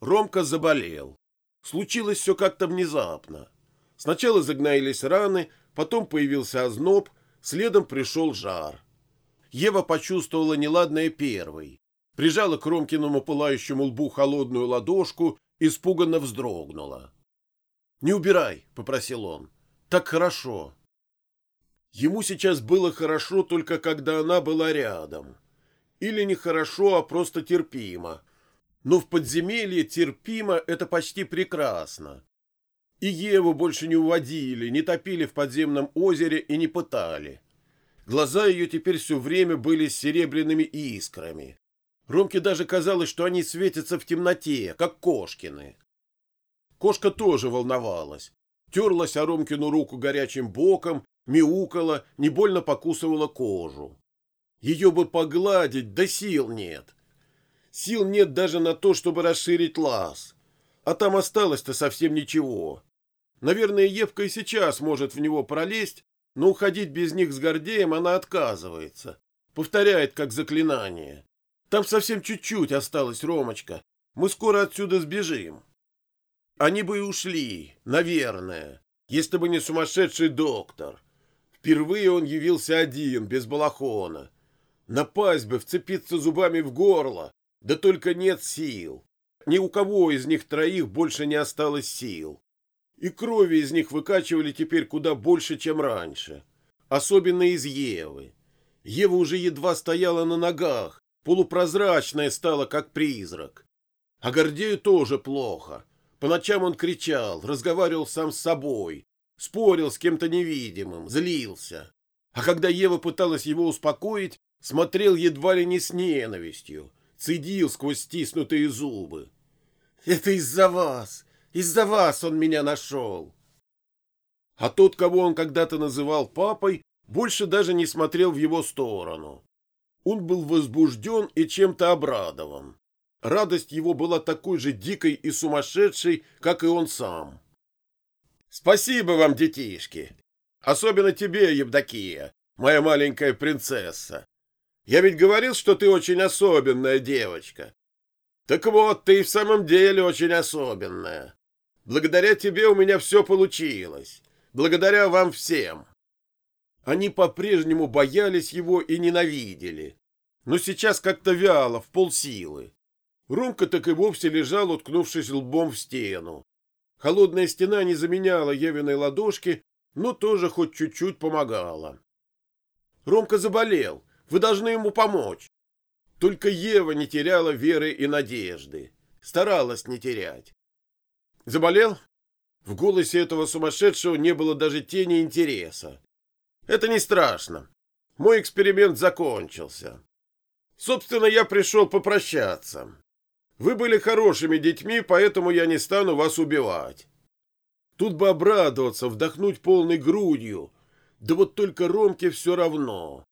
Ромка заболел. Случилось все как-то внезапно. Сначала загноились раны, потом появился озноб, следом пришел жар. Ева почувствовала неладное первой. Прижала к Ромкиному пылающему лбу холодную ладошку, испуганно вздрогнула. «Не убирай», — попросил он. «Так хорошо». Ему сейчас было хорошо только когда она была рядом. Или не хорошо, а просто терпимо. Но в подземелье терпимо — это почти прекрасно. И Еву больше не уводили, не топили в подземном озере и не пытали. Глаза ее теперь все время были серебряными искрами. Ромке даже казалось, что они светятся в темноте, как кошкины. Кошка тоже волновалась. Терлась о Ромкину руку горячим боком, мяукала, не больно покусывала кожу. Ее бы погладить, да сил нет. Сил нет даже на то, чтобы расширить лаз. А там осталось-то совсем ничего. Наверное, Евка и сейчас может в него пролезть, но уходить без них с Гордеем она отказывается. Повторяет, как заклинание. Там совсем чуть-чуть осталось, Ромочка. Мы скоро отсюда сбежим. Они бы и ушли, наверное, если бы не сумасшедший доктор. Впервые он явился один, без балахона. Напасть бы, вцепиться зубами в горло, да только нет сил. Ни у кого из них троих больше не осталось сил. И крови из них выкачивали теперь куда больше, чем раньше. Особенно из Евы. Ева уже едва стояла на ногах, полупрозрачная стала, как призрак. А Гордею тоже плохо. По ночам он кричал, разговаривал сам с собой, спорил с кем-то невидимым, злился. А когда Ева пыталась его успокоить, смотрел едва ли не с ненавистью, цедил сквозь стиснутые зубы. «Это из-за вас! Из-за вас он меня нашел!» А тот, кого он когда-то называл папой, больше даже не смотрел в его сторону. Он был возбужден и чем-то обрадован. Радость его была такой же дикой и сумасшедшей, как и он сам. «Спасибо вам, детишки! Особенно тебе, Евдокия, моя маленькая принцесса. Я ведь говорил, что ты очень особенная девочка. Так вот, ты и в самом деле очень особенная. Благодаря тебе у меня все получилось. Благодаря вам всем. Они по-прежнему боялись его и ненавидели. Но сейчас как-то вяло, в полсилы. Ромка так и вовсе лежал, уткнувшись лбом в стену. Холодная стена не заменяла Евиной ладошки, но тоже хоть чуть-чуть помогала. Ромка заболел. Вы должны ему помочь. Только Ева не теряла веры и надежды. Старалась не терять. Заболел? В голосе этого сумасшедшего не было даже тени интереса. Это не страшно. Мой эксперимент закончился. Собственно, я пришел попрощаться. Вы были хорошими детьми, поэтому я не стану вас убивать. Тут бы обрадоваться, вдохнуть полной грудью. Да вот только Ромке все равно.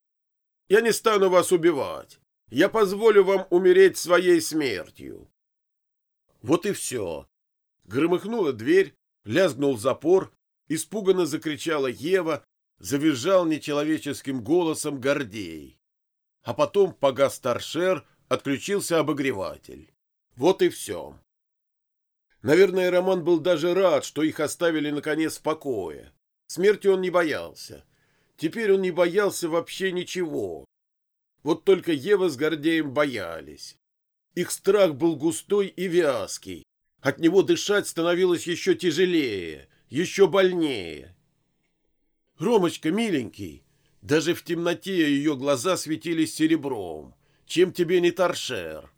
Я не стану вас убивать. Я позволю вам умереть своей смертью. Вот и все. Громыхнула дверь, лязгнул запор, испуганно закричала Ева, завизжал нечеловеческим голосом Гордей. А потом погас торшер, отключился обогреватель. Вот и все. Наверное, Роман был даже рад, что их оставили наконец в покое. Смерти он не боялся. Теперь он не боялся вообще ничего. Вот только Ева с Гордеем боялись. Их страх был густой и вязкий, от него дышать становилось еще тяжелее, еще больнее. «Ромочка, миленький!» Даже в темноте ее глаза светились серебром. Чем тебе не торшер?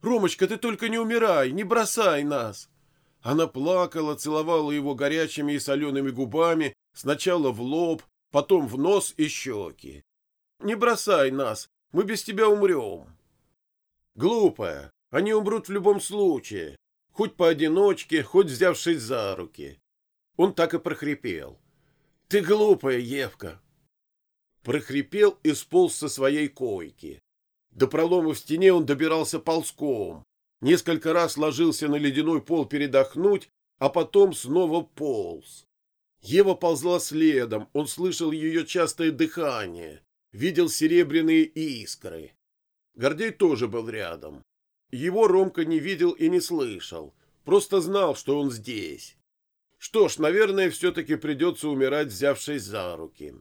«Ромочка, ты только не умирай, не бросай нас!» Она плакала, целовала его горячими и солеными губами, сначала в лоб, потом в нос и щеки. «Не бросай нас, мы без тебя умрем!» «Глупая, они умрут в любом случае хоть поодиночке, хоть взявшись за руки. Он так и прохрипел. «Ты глупая, Евка!» Прохрипел и сполз со своей койки. До пролома в стене он добирался ползком. Несколько раз ложился на ледяной пол передохнуть, а потом снова полз. Ева ползла следом, он слышал ее частое дыхание, видел серебряные искры. Гордей тоже был рядом. Его Ромка не видел и не слышал, просто знал, что он здесь. Что ж, наверное, все-таки придется умирать, взявшись за руки.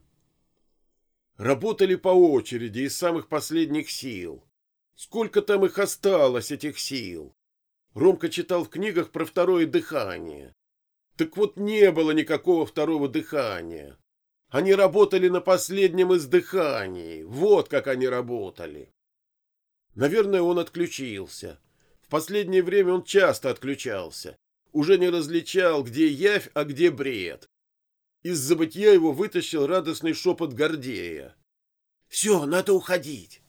Работали по очереди из самых последних сил. Сколько там их осталось, этих сил? Ромка читал в книгах про второе дыхание. Так вот не было никакого второго дыхания. Они работали на последнем издыхании. Вот как они работали. Наверное, он отключился. В последнее время он часто отключался. Уже не различал, где явь, а где бред. Из забытья его вытащил радостный шепот Гордея. «Все, надо уходить!»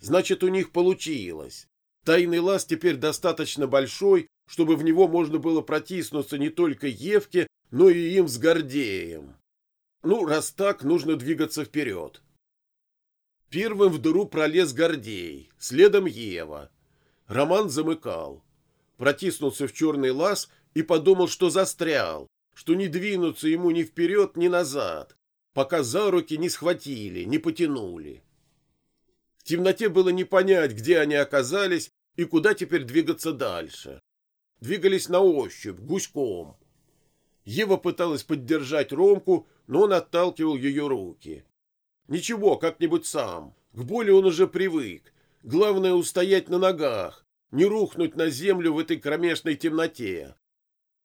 Значит, у них получилось. Тайный лаз теперь достаточно большой, чтобы в него можно было протиснуться не только Евке, но и им с Гордеем. Ну, раз так, нужно двигаться вперед. Первым в дыру пролез Гордей, следом Ева. Роман замыкал. Протиснулся в черный лаз и подумал, что застрял, что не двинуться ему ни вперед, ни назад, пока за руки не схватили, не потянули. В темноте было не понять, где они оказались и куда теперь двигаться дальше. Двигались на ощупь, гуськом. Ева пыталась поддержать Ромку, но он отталкивал ее руки. Ничего, как-нибудь сам. К боли он уже привык. Главное устоять на ногах, не рухнуть на землю в этой кромешной темноте.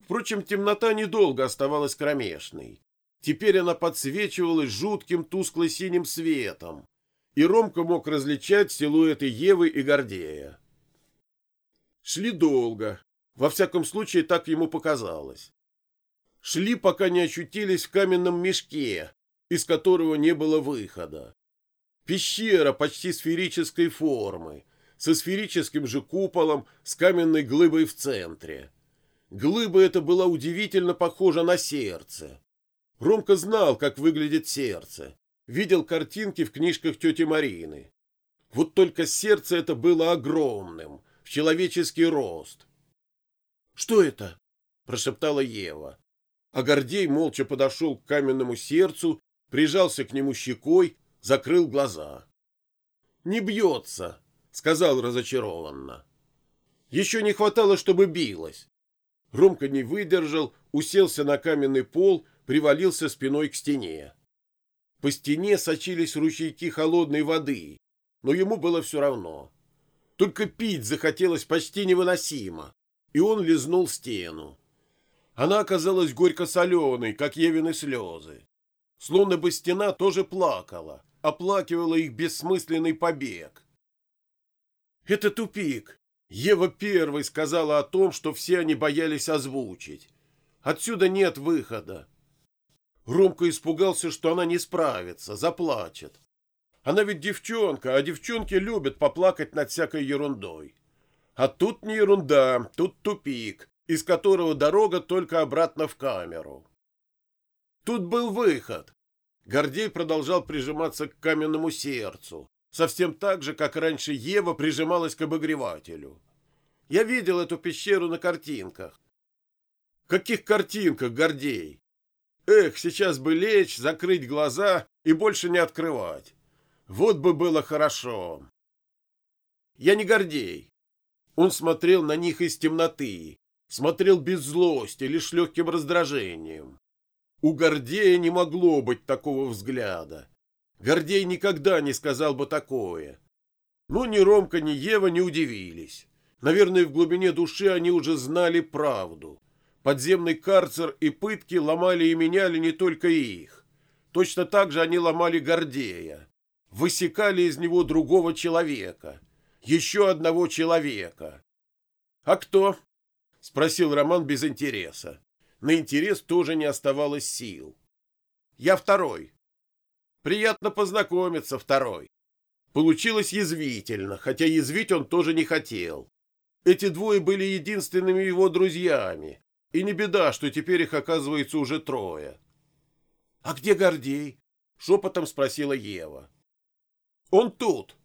Впрочем, темнота недолго оставалась кромешной. Теперь она подсвечивалась жутким тускло-синим светом, и Ромка мог различать силуэты Евы и Гордея. Шли долго, во всяком случае так ему показалось. Шли, пока не очутились в каменном мешке, из которого не было выхода. Пещера почти сферической формы, со сферическим же куполом, с каменной глыбой в центре. Глыба эта была удивительно похожа на сердце. Ромка знал, как выглядит сердце. Видел картинки в книжках тети Марины. Вот только сердце это было огромным, в человеческий рост. «Что это?» – прошептала Ева. А Гордей молча подошел к каменному сердцу, прижался к нему щекой, закрыл глаза. «Не бьется», — сказал разочарованно. «Еще не хватало, чтобы билось». Ромка не выдержал, уселся на каменный пол, привалился спиной к стене. По стене сочились ручейки холодной воды, но ему было все равно. Только пить захотелось почти невыносимо, и он лизнул стену. Она оказалась горько-соленой, как Евины слезы. Словно бы стена тоже плакала, оплакивала их бессмысленный побег. «Это тупик», Ева первой сказала о том, что все они боялись озвучить. Отсюда нет выхода. Ромка испугался, что она не справится, заплачет. Она ведь девчонка, а девчонки любят поплакать над всякой ерундой. А тут не ерунда, тут тупик, из которого дорога только обратно в камеру. Тут был выход. Гордей продолжал прижиматься к каменному сердцу, совсем так же, как раньше Ева прижималась к обогревателю. Я видел эту пещеру на картинках. Каких картинках, Гордей? Эх, сейчас бы лечь, закрыть глаза и больше не открывать. Вот бы было хорошо. Я не Гордей. Он смотрел на них из темноты, смотрел без злости, лишь легким раздражением. У Гордея не могло быть такого взгляда. Гордей никогда не сказал бы такое. Но ни Ромка, ни Ева не удивились. Наверное, в глубине души они уже знали правду. Подземный карцер и пытки ломали и меняли не только их. Точно так же они ломали Гордея. Высекали из него другого человека. Еще одного человека. А кто? — спросил Роман без интереса. На интерес тоже не оставалось сил. «Я второй». «Приятно познакомиться, второй». Получилось язвительно, хотя язвить он тоже не хотел. Эти двое были единственными его друзьями, и не беда, что теперь их оказывается уже трое. «А где Гордей?» — шепотом спросила Ева. «Он тут».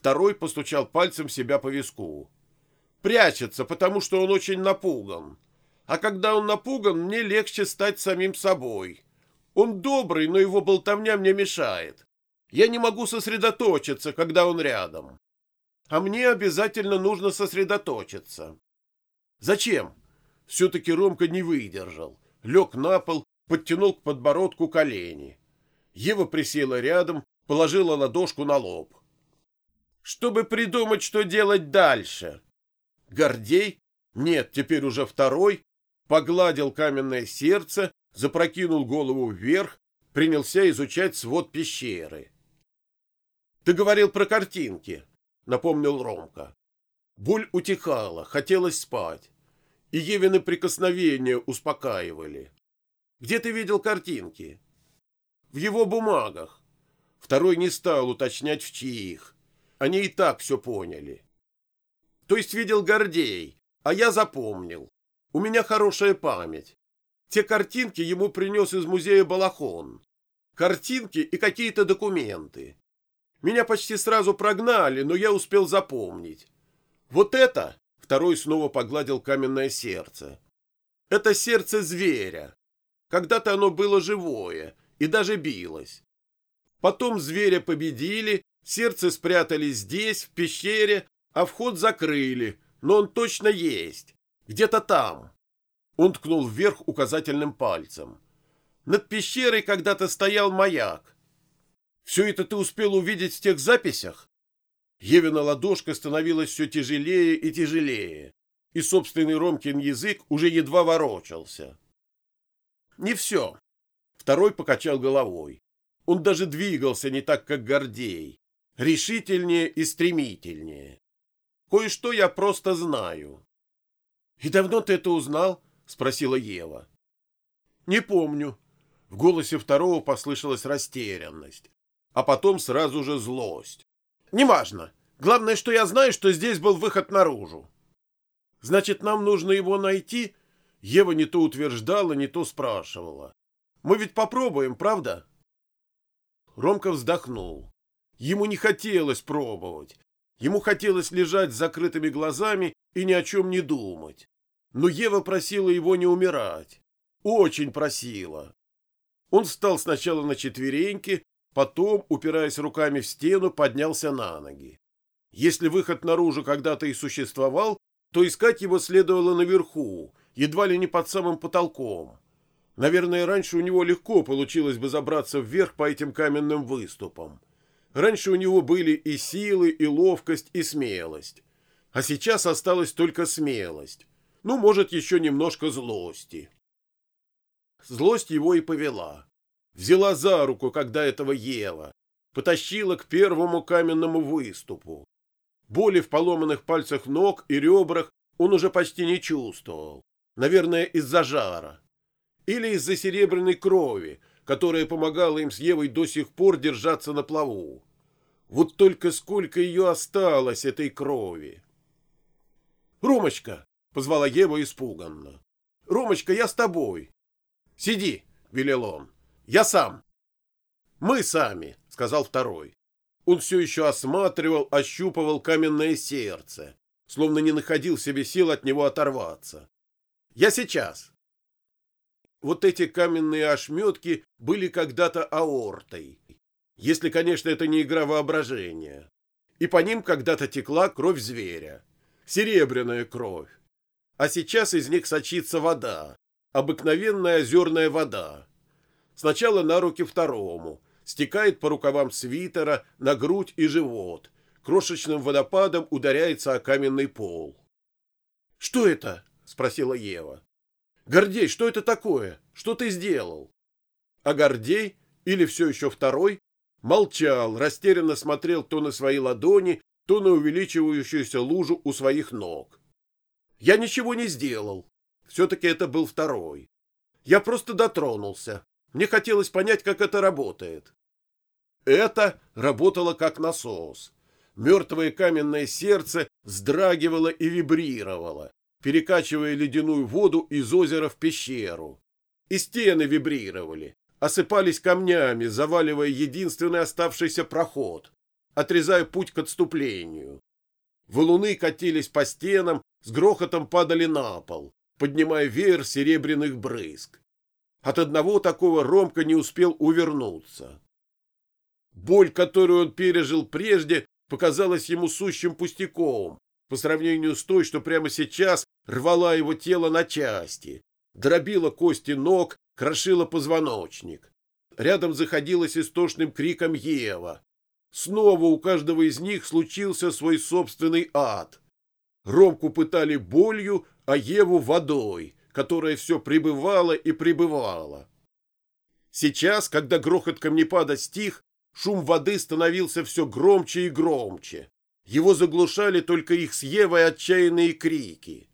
Второй постучал пальцем себя по виску. Прячется, потому что он очень напуган. А когда он напуган, мне легче стать самим собой. Он добрый, но его болтовня мне мешает. Я не могу сосредоточиться, когда он рядом. а мне обязательно нужно сосредоточиться. Зачем? Все-таки Ромка не выдержал. Лег на пол, подтянул к подбородку колени. Ева присела рядом, положила ладошку на лоб. Чтобы придумать, что делать дальше. Гордей, нет, теперь уже второй, погладил каменное сердце, запрокинул голову вверх, принялся изучать свод пещеры. «Ты говорил про картинки», — напомнил Ромка. Боль утихала, хотелось спать, и Евины прикосновения успокаивали. «Где ты видел картинки?» «В его бумагах». Второй не стал уточнять, в чьих. Они и так все поняли. «То есть видел Гордей, а я запомнил. У меня хорошая память. Те картинки ему принес из музея Балахон. Картинки и какие-то документы. Меня почти сразу прогнали, но я успел запомнить. Вот это, второй снова погладил каменное сердце. Это сердце зверя. Когда-то оно было живое и даже билось. Потом зверя победили, сердце спрятали здесь, в пещере, а вход закрыли, но он точно есть. Где-то там. Он ткнул вверх указательным пальцем. Над пещерой когда-то стоял маяк. Все это ты успел увидеть в тех записях? Евина ладошка становилась все тяжелее и тяжелее, и собственный Ромкин язык уже едва ворочался. Не все. Второй покачал головой. Он даже двигался не так, как Гордей. Решительнее и стремительнее. Кое-что я просто знаю. — И давно ты это узнал? — спросила Ева. — Не помню. В голосе второго послышалась растерянность а потом сразу же злость. «Неважно. Главное, что я знаю, что здесь был выход наружу». «Значит, нам нужно его найти?» Ева не то утверждала, не то спрашивала. «Мы ведь попробуем, правда?» Ромка вздохнул. Ему не хотелось пробовать. Ему хотелось лежать с закрытыми глазами и ни о чем не думать. Но Ева просила его не умирать. Очень просила. Он встал сначала на четвереньки, Потом, упираясь руками в стену, поднялся на ноги. Если выход наружу когда-то и существовал, то искать его следовало наверху, едва ли не под самым потолком. Наверное, раньше у него легко получилось бы забраться вверх по этим каменным выступам. Раньше у него были и силы, и ловкость, и смелость. А сейчас осталась только смелость. Ну, может, еще немножко злости. Злость его и повела взяла за руку, когда этого ела, потащила к первому каменному выступу. Боли в поломанных пальцах ног и ребрах он уже почти не чувствовал, наверное, из-за жара. Или из-за серебряной крови, которая помогала им с Евой до сих пор держаться на плаву. Вот только сколько ее осталось, этой крови. «Ромочка!» — позвала Ева испуганно. «Ромочка, я с тобой!» «Сиди!» — велел он. Я сам. Мы сами, сказал второй. Он все еще осматривал, ощупывал каменное сердце, словно не находил себе сил от него оторваться. Я сейчас. Вот эти каменные ошметки были когда-то аортой. Если, конечно, это не игра воображения. И по ним когда-то текла кровь зверя. Серебряная кровь. А сейчас из них сочится вода. Обыкновенная озерная вода Сначала на руки второму, стекает по рукавам свитера, на грудь и живот, крошечным водопадом ударяется о каменный пол. «Что это?» — спросила Ева. «Гордей, что это такое? Что ты сделал?» А Гордей, или все еще второй, молчал, растерянно смотрел то на свои ладони, то на увеличивающуюся лужу у своих ног. «Я ничего не сделал. Все-таки это был второй. Я просто дотронулся. Мне хотелось понять, как это работает. Это работало как насос. Мертвое каменное сердце вздрагивало и вибрировало, перекачивая ледяную воду из озера в пещеру. И стены вибрировали, осыпались камнями, заваливая единственный оставшийся проход, отрезая путь к отступлению. Валуны катились по стенам, с грохотом падали на пол, поднимая веер серебряных брызг. От одного такого Ромка не успел увернуться. Боль, которую он пережил прежде, показалась ему сущим пустяком по сравнению с той, что прямо сейчас рвала его тело на части, дробила кости ног, крошила позвоночник. Рядом заходилась истошным криком Ева. Снова у каждого из них случился свой собственный ад. Ромку пытали болью, а Еву водой, которая все прибывала и прибывала. Сейчас, когда грохот камнепада стих, шум воды становился все громче и громче. Его заглушали только их с Евой отчаянные крики.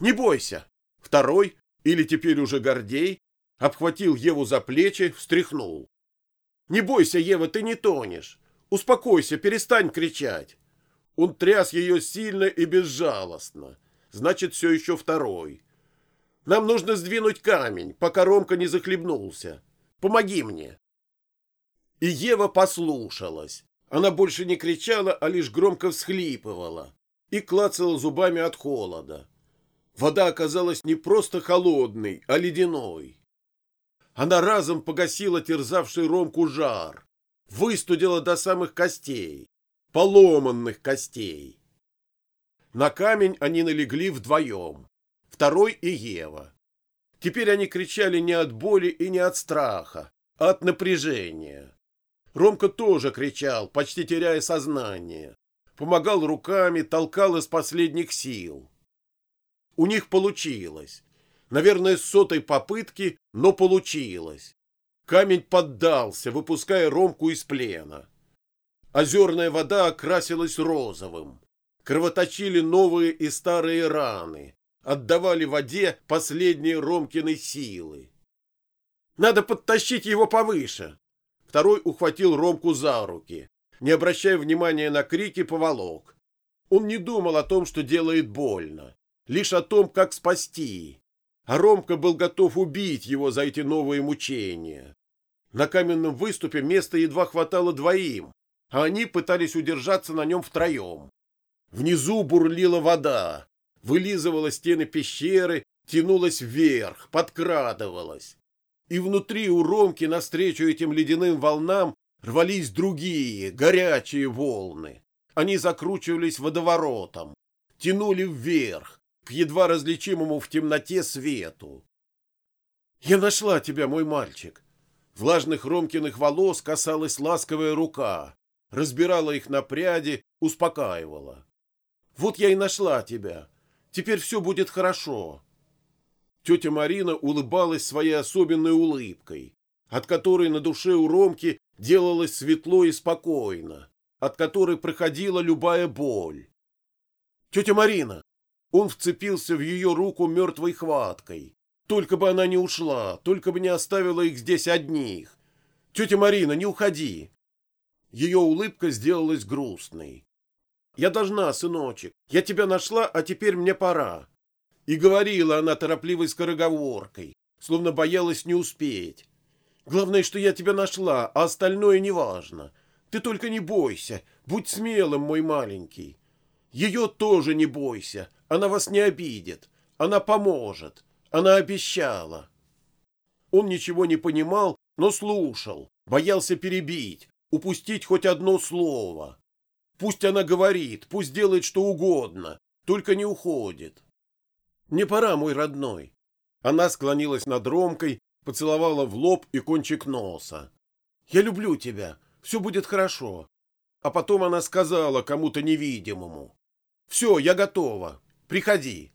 «Не бойся!» Второй, или теперь уже Гордей, обхватил Еву за плечи, встряхнул. «Не бойся, Ева, ты не тонешь. Успокойся, перестань кричать». Он тряс ее сильно и безжалостно. Значит, все еще второй. Нам нужно сдвинуть камень, пока Ромка не захлебнулся. Помоги мне. И Ева послушалась. Она больше не кричала, а лишь громко всхлипывала и клацала зубами от холода. Вода оказалась не просто холодной, а ледяной. Она разом погасила терзавший Ромку жар, выстудила до самых костей, поломанных костей. На камень они налегли вдвоем второй и Ева. Теперь они кричали не от боли и не от страха, а от напряжения. Ромка тоже кричал, почти теряя сознание. Помогал руками, толкал из последних сил. У них получилось. Наверное, с сотой попытки, но получилось. Камень поддался, выпуская Ромку из плена. Озерная вода окрасилась розовым. Кровоточили новые и старые раны отдавали воде последние Ромкины силы. «Надо подтащить его повыше!» Второй ухватил Ромку за руки, не обращая внимания на крики, поволок. Он не думал о том, что делает больно, лишь о том, как спасти. А Ромка был готов убить его за эти новые мучения. На каменном выступе места едва хватало двоим, а они пытались удержаться на нем втроем. Внизу бурлила вода, вылизывала стены пещеры, тянулась вверх, подкрадывалась. И внутри у Ромки навстречу этим ледяным волнам рвались другие, горячие волны. Они закручивались водоворотом, тянули вверх, к едва различимому в темноте свету. «Я нашла тебя, мой мальчик!» Влажных Ромкиных волос касалась ласковая рука, разбирала их на пряди, успокаивала. «Вот я и нашла тебя. Теперь все будет хорошо. Тетя Марина улыбалась своей особенной улыбкой, от которой на душе у Ромки делалось светло и спокойно, от которой проходила любая боль. «Тетя Марина!» Он вцепился в ее руку мертвой хваткой. Только бы она не ушла, только бы не оставила их здесь одних. «Тетя Марина, не уходи!» Ее улыбка сделалась грустной. Я должна, сыночек. Я тебя нашла, а теперь мне пора. И говорила она торопливой скороговоркой, словно боялась не успеть. Главное, что я тебя нашла, а остальное неважно. Ты только не бойся, будь смелым, мой маленький. Ее тоже не бойся, она вас не обидит, она поможет, она обещала. Он ничего не понимал, но слушал, боялся перебить, упустить хоть одно слово. Пусть она говорит, пусть делает что угодно, только не уходит. Не пора, мой родной. Она склонилась над Ромкой, поцеловала в лоб и кончик носа. Я люблю тебя, все будет хорошо. А потом она сказала кому-то невидимому. Все, я готова, приходи.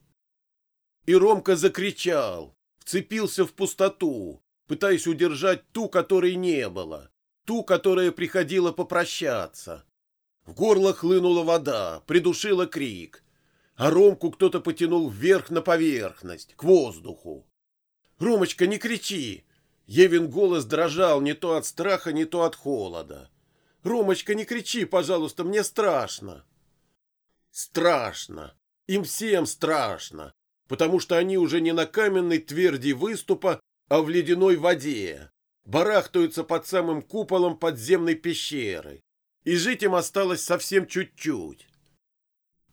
И Ромка закричал, вцепился в пустоту, пытаясь удержать ту, которой не было, ту, которая приходила попрощаться. В горло хлынула вода, придушила крик. А Ромку кто-то потянул вверх на поверхность, к воздуху. «Ромочка, не кричи!» Евин голос дрожал не то от страха, не то от холода. «Ромочка, не кричи, пожалуйста, мне страшно!» Страшно! Им всем страшно, потому что они уже не на каменной тверди выступа, а в ледяной воде, барахтаются под самым куполом подземной пещеры и жить им осталось совсем чуть-чуть.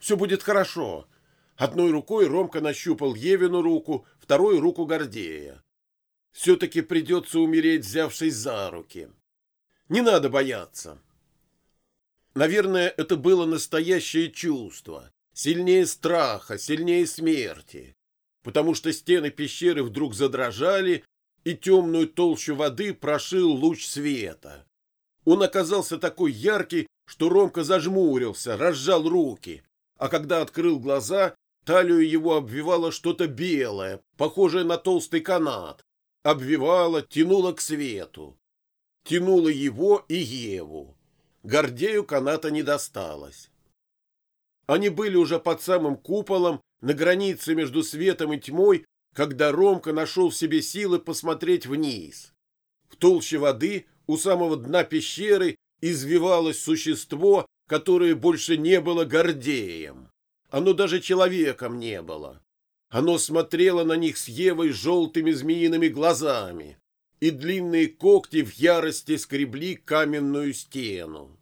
Все будет хорошо. Одной рукой Ромка нащупал Евину руку, второй — руку Гордея. Все-таки придется умереть, взявшись за руки. Не надо бояться. Наверное, это было настоящее чувство, сильнее страха, сильнее смерти, потому что стены пещеры вдруг задрожали, и темную толщу воды прошил луч света. Он оказался такой яркий, что Ромка зажмурился, разжал руки, а когда открыл глаза, талию его обвивало что-то белое, похожее на толстый канат, обвивало, тянуло к свету. Тянуло его и Еву. Гордею каната не досталось. Они были уже под самым куполом, на границе между светом и тьмой, когда Ромка нашел в себе силы посмотреть вниз. В толще воды у самого дна пещеры извивалось существо, которое больше не было Гордеем. Оно даже человеком не было. Оно смотрело на них с Евой желтыми змеиными глазами, и длинные когти в ярости скребли каменную стену.